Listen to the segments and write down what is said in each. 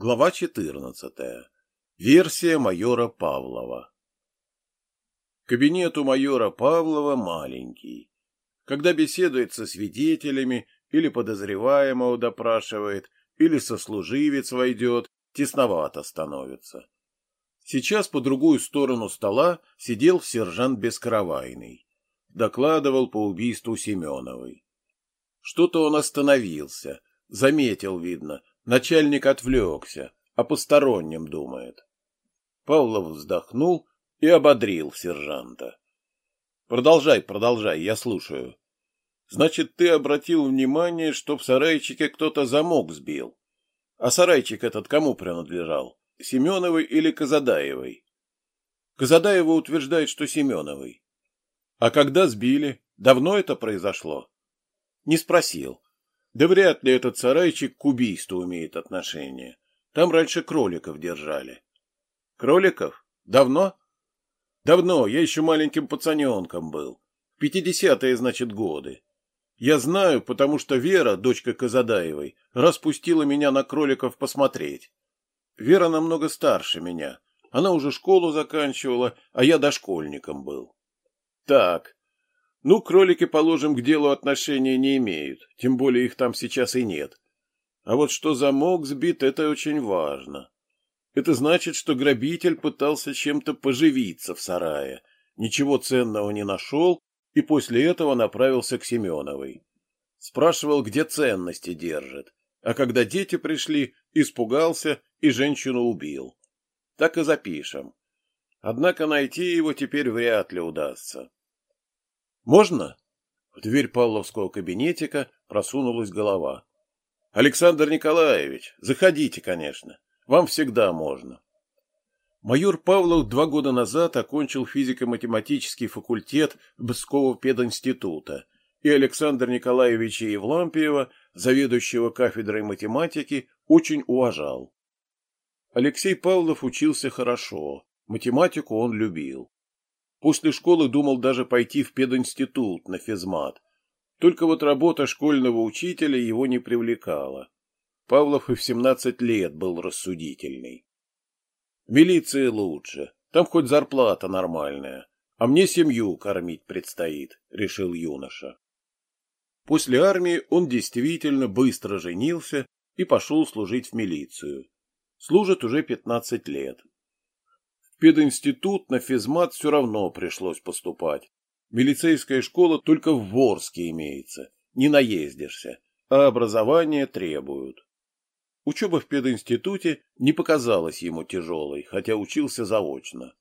Глава 14. Версия майора Павлова. Кабинет у майора Павлова маленький. Когда беседует со свидетелями или подозреваемого допрашивает, или сослуживец войдет, тесновато становится. Сейчас по другую сторону стола сидел сержант Бескровайный. Докладывал по убийству Семеновой. Что-то он остановился, заметил, видно, Начальник отвлекся, о постороннем думает. Павлов вздохнул и ободрил сержанта. Продолжай, продолжай, я слушаю. Значит, ты обратил внимание, что в сарайчике кто-то замок сбил. А сарайчик этот кому принадлежал? Семеновой или Казадаевой? Казадаева утверждает, что Семеновой. А когда сбили? Давно это произошло? Не спросил. Да вряд ли этот сарайчик к убийству имеет отношение. Там раньше кроликов держали. Кроликов? Давно? Давно, я еще маленьким пацаненком был. Пятидесятые, значит, годы. Я знаю, потому что Вера, дочка Казадаевой, распустила меня на кроликов посмотреть. Вера намного старше меня. Она уже школу заканчивала, а я дошкольником был. Так, ну, кролики, положим, к делу отношения не имеют, тем более их там сейчас и нет. А вот что замок сбит, это очень важно. Это значит, что грабитель пытался чем-то поживиться в сарае, ничего ценного не нашел и после этого направился к Семеновой. Спрашивал, где ценности держит, а когда дети пришли, испугался и женщину убил. Так и запишем. Однако найти его теперь вряд ли удастся. Можно? В дверь Павловского кабинетика просунулась голова. Александр Николаевич, заходите, конечно. Вам всегда можно. Майор Павлов два года назад окончил физико-математический факультет Бского пединститута, и Александр Николаевича Евлампиева, заведующего кафедрой математики, очень уважал. Алексей Павлов учился хорошо, математику он любил. После школы думал даже пойти в пединститут на физмат. Только вот работа школьного учителя его не привлекала. Павлов и в 17 лет был рассудительный. В милиции лучше, там хоть зарплата нормальная, а мне семью кормить предстоит, решил юноша. После армии он действительно быстро женился и пошел служить в милицию. Служит уже 15 лет пединститут на физмат все равно пришлось поступать. Милицейская школа только в Ворске имеется, не наездишься, а образование требуют. Учеба в пединституте не показалась ему тяжелой, хотя учился заочно.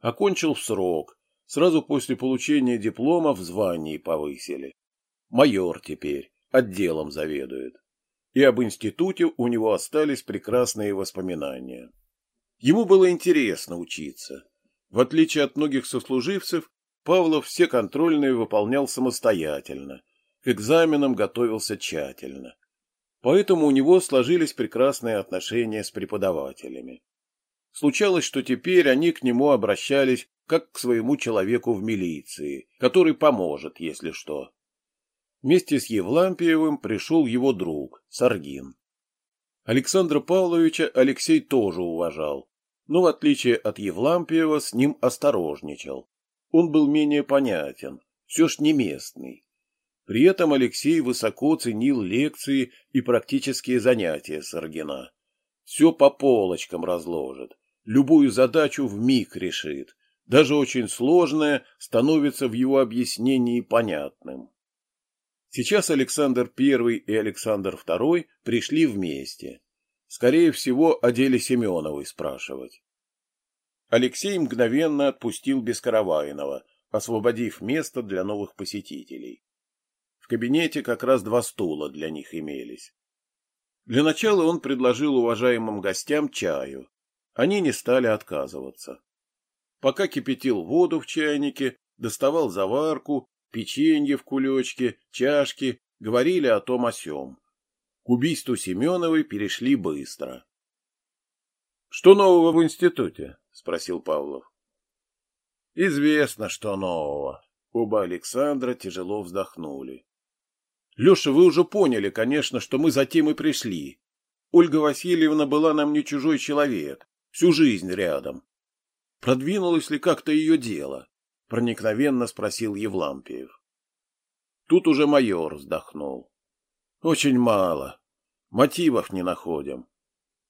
Окончил в срок, сразу после получения диплома в звании повысили. Майор теперь, отделом заведует. И об институте у него остались прекрасные воспоминания. Ему было интересно учиться. В отличие от многих сослуживцев, Павлов все контрольные выполнял самостоятельно, к экзаменам готовился тщательно. Поэтому у него сложились прекрасные отношения с преподавателями. Случалось, что теперь они к нему обращались как к своему человеку в милиции, который поможет, если что. Вместе с Евлампиевым пришел его друг, Саргин. Александра Павловича Алексей тоже уважал, но в отличие от Евлампиева с ним осторожничал. Он был менее понятен, все ж не местный. При этом Алексей высоко ценил лекции и практические занятия Саргина. Все по полочкам разложит, любую задачу в миг решит, даже очень сложное становится в его объяснении понятным. Сейчас Александр I и Александр II пришли вместе. Скорее всего, о деле Семеновой спрашивать. Алексей мгновенно отпустил Бескаравайного, освободив место для новых посетителей. В кабинете как раз два стула для них имелись. Для начала он предложил уважаемым гостям чаю. Они не стали отказываться. Пока кипятил воду в чайнике, доставал заварку, печенье в кулечке, чашки, говорили о том о сём. К убийству Семеновой перешли быстро. — Что нового в институте? — спросил Павлов. — Известно, что нового. Оба Александра тяжело вздохнули. — Леша, вы уже поняли, конечно, что мы затем и пришли. Ольга Васильевна была нам не чужой человек, всю жизнь рядом. Продвинулось ли как-то ее дело? Проникновенно спросил Евлампиев. Тут уже майор вздохнул. Очень мало. Мотивов не находим.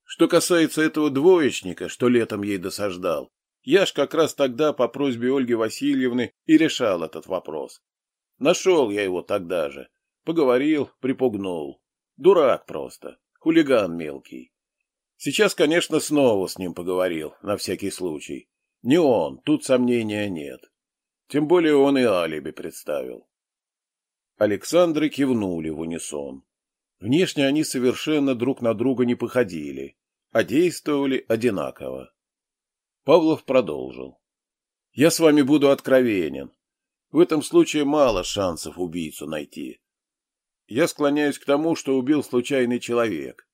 Что касается этого двоечника, что летом ей досаждал, я ж как раз тогда по просьбе Ольги Васильевны и решал этот вопрос. Нашел я его тогда же. Поговорил, припугнул. Дурак просто. Хулиган мелкий. Сейчас, конечно, снова с ним поговорил, на всякий случай. Не он, тут сомнения нет. Тем более он и алиби представил. Александры кивнули в унисон. Внешне они совершенно друг на друга не походили, а действовали одинаково. Павлов продолжил. «Я с вами буду откровенен. В этом случае мало шансов убийцу найти. Я склоняюсь к тому, что убил случайный человек.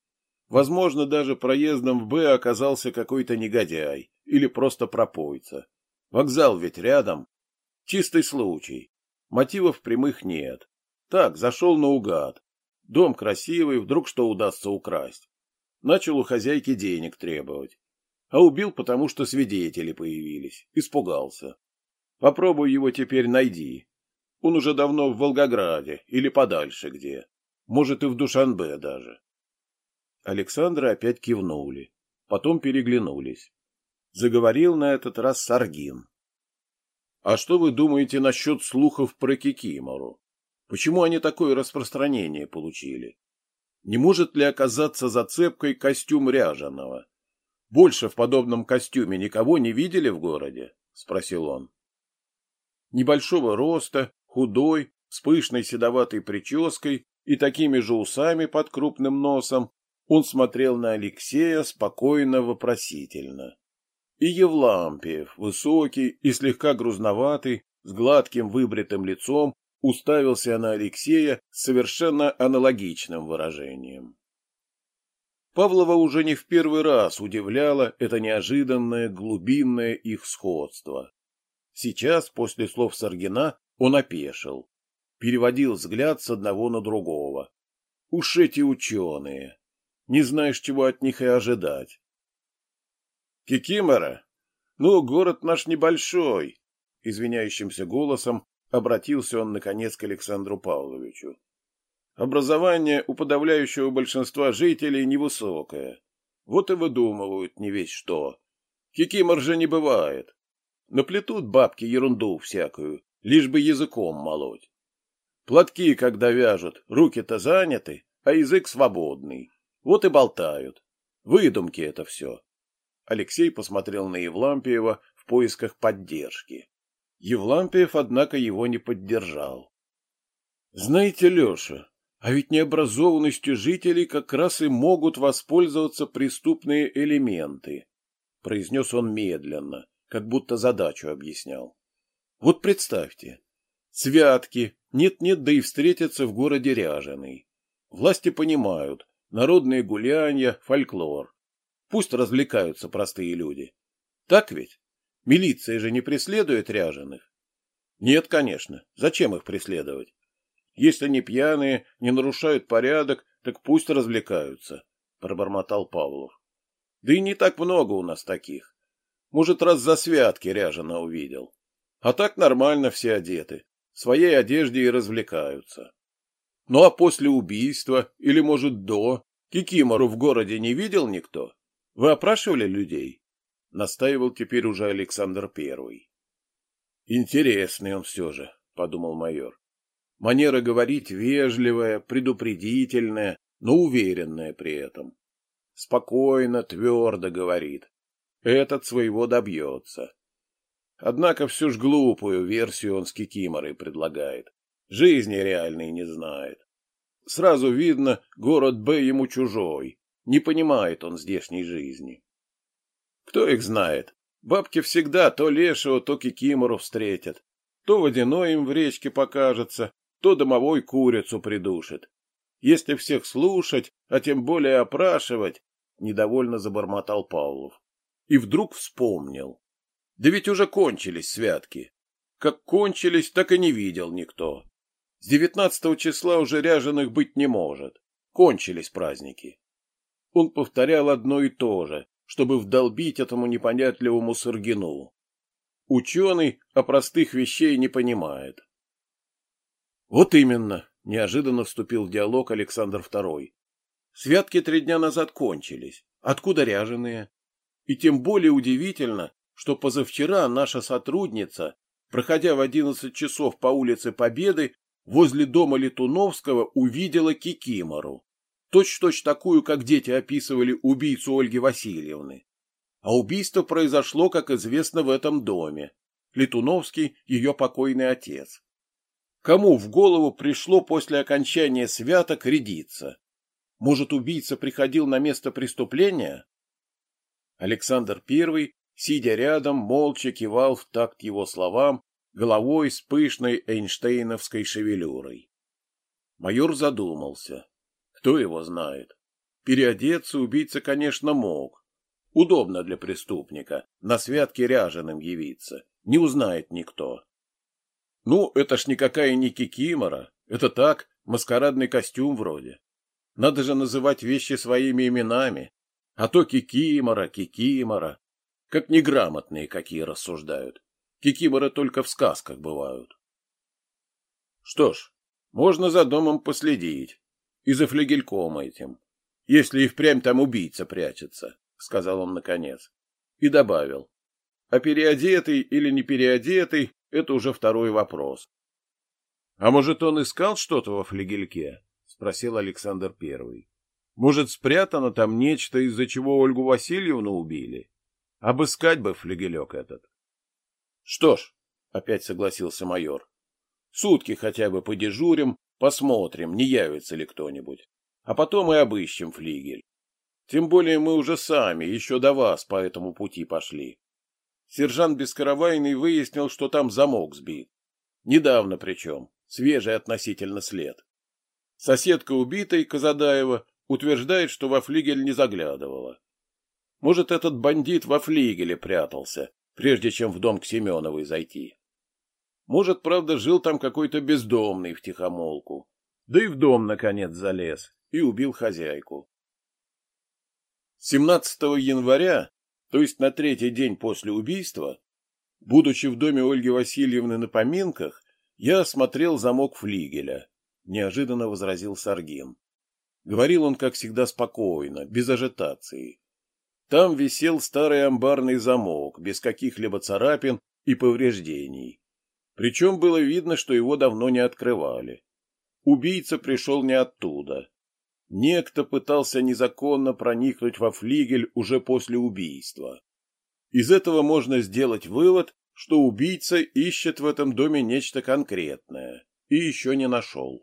Возможно, даже проездом в Б оказался какой-то негодяй или просто пропойца. Вокзал ведь рядом. Чистый случай. Мотивов прямых нет. Так, зашел наугад. Дом красивый, вдруг что удастся украсть. Начал у хозяйки денег требовать. А убил, потому что свидетели появились. Испугался. Попробуй его теперь найди. Он уже давно в Волгограде или подальше где. Может, и в Душанбе даже. Александры опять кивнули. Потом переглянулись. Заговорил на этот раз Саргин. — А что вы думаете насчет слухов про Кикимору? Почему они такое распространение получили? Не может ли оказаться зацепкой костюм ряженого? Больше в подобном костюме никого не видели в городе? — спросил он. Небольшого роста, худой, с пышной седоватой прической и такими же усами под крупным носом, он смотрел на Алексея спокойно вопросительно. И Евлампиев, высокий и слегка грузноватый, с гладким выбритым лицом, уставился на Алексея с совершенно аналогичным выражением. Павлова уже не в первый раз удивляло это неожиданное глубинное их сходство. Сейчас, после слов Саргина, он опешил, переводил взгляд с одного на другого. Уж эти ученые! Не знаешь, чего от них и ожидать. Кикимора? Ну, город наш небольшой, извиняющимся голосом обратился он наконец к Александру Павловичу. Образование у подавляющего большинства жителей невысокое. Вот и выдумывают не весь что. Кикимор же не бывает. Наплетут бабки ерунду всякую, лишь бы языком молоть. Платки, когда вяжут, руки-то заняты, а язык свободный. Вот и болтают. Выдумки это все. Алексей посмотрел на Евлампиева в поисках поддержки. Евлампиев, однако, его не поддержал. Знаете, Леша, а ведь необразованностью жителей как раз и могут воспользоваться преступные элементы, произнес он медленно, как будто задачу объяснял. Вот представьте, святки, нет-нет, да и встретятся в городе Ряженый. Власти понимают, народные гулянья, фольклор. Пусть развлекаются простые люди. Так ведь? Милиция же не преследует ряженых. Нет, конечно. Зачем их преследовать? Если они пьяные, не нарушают порядок, так пусть развлекаются, пробормотал Павлов. Да и не так много у нас таких. Может, раз за святки ряжено увидел. А так нормально все одеты. В своей одежде и развлекаются. Ну а после убийства, или, может, до, Кикимору в городе не видел никто? Вы опрашивали людей? Настаивал теперь уже Александр Первый. Интересный он все же, подумал майор. Манера говорить вежливая, предупредительная, но уверенная при этом. Спокойно, твердо говорит, этот своего добьется. Однако всю ж глупую версию он с Кикиморой предлагает. Жизни реальной не знает. Сразу видно, город Б ему чужой. Не понимает он здешней жизни. Кто их знает? Бабки всегда то лешего, то кикимору встретят. То водяной им в речке покажется, то домовой курицу придушит. Если всех слушать, а тем более опрашивать, — недовольно забормотал Павлов и вдруг вспомнил. Да ведь уже кончились святки. Как кончились, так и не видел никто. С девятнадцатого числа уже ряженых быть не может. Кончились праздники. Он повторял одно и то же, чтобы вдолбить этому непонятливому Саргину. Ученый о простых вещей не понимает. Вот именно, неожиданно вступил в диалог Александр II. Святки три дня назад кончились. Откуда ряженые? И тем более удивительно, что позавчера наша сотрудница, проходя в одиннадцать часов по улице Победы, возле дома Летуновского увидела Кикимору. Точь-точь такую, как дети описывали убийцу Ольги Васильевны. А убийство произошло, как известно, в этом доме. Летуновский – ее покойный отец. Кому в голову пришло после окончания святок рядиться? Может, убийца приходил на место преступления? Александр I, сидя рядом, молча кивал в такт его словам, головой с пышной эйнштейновской шевелюрой. Майор задумался. Кто его знает? Переодеться убийца, конечно, мог. Удобно для преступника, на святке ряженым явиться. Не узнает никто. Ну, это ж никакая не кикимора. Это так, маскарадный костюм вроде. Надо же называть вещи своими именами. А то кикимора, кикимора. Как неграмотные какие рассуждают. Кикиморы только в сказках бывают. Что ж, можно за домом последить. И за флегельком этим. Если и впрямь там убийца прячется, — сказал он наконец. И добавил. А переодетый или не переодетый — это уже второй вопрос. — А может, он искал что-то во флегельке? — спросил Александр Первый. — Может, спрятано там нечто, из-за чего Ольгу Васильевну убили? Обыскать бы флегелек этот. — Что ж, — опять согласился майор, — сутки хотя бы подежурим, посмотрим, не явится ли кто-нибудь. А потом и обыщем флигель. Тем более мы уже сами, еще до вас, по этому пути пошли. Сержант Бескаравайный выяснил, что там замок сбит. Недавно причем, свежий относительно след. Соседка убитой, Казадаева, утверждает, что во флигель не заглядывала. Может, этот бандит во флигеле прятался, прежде чем в дом к Семеновой зайти. Может, правда, жил там какой-то бездомный втихомолку. Да и в дом, наконец, залез и убил хозяйку. 17 января то есть на третий день после убийства, будучи в доме Ольги Васильевны на поминках, я осмотрел замок флигеля, неожиданно возразил Саргин. Говорил он, как всегда, спокойно, без ажитации. Там висел старый амбарный замок, без каких-либо царапин и повреждений. Причем было видно, что его давно не открывали. Убийца пришел не оттуда. Некто пытался незаконно проникнуть во флигель уже после убийства. Из этого можно сделать вывод, что убийца ищет в этом доме нечто конкретное и еще не нашел.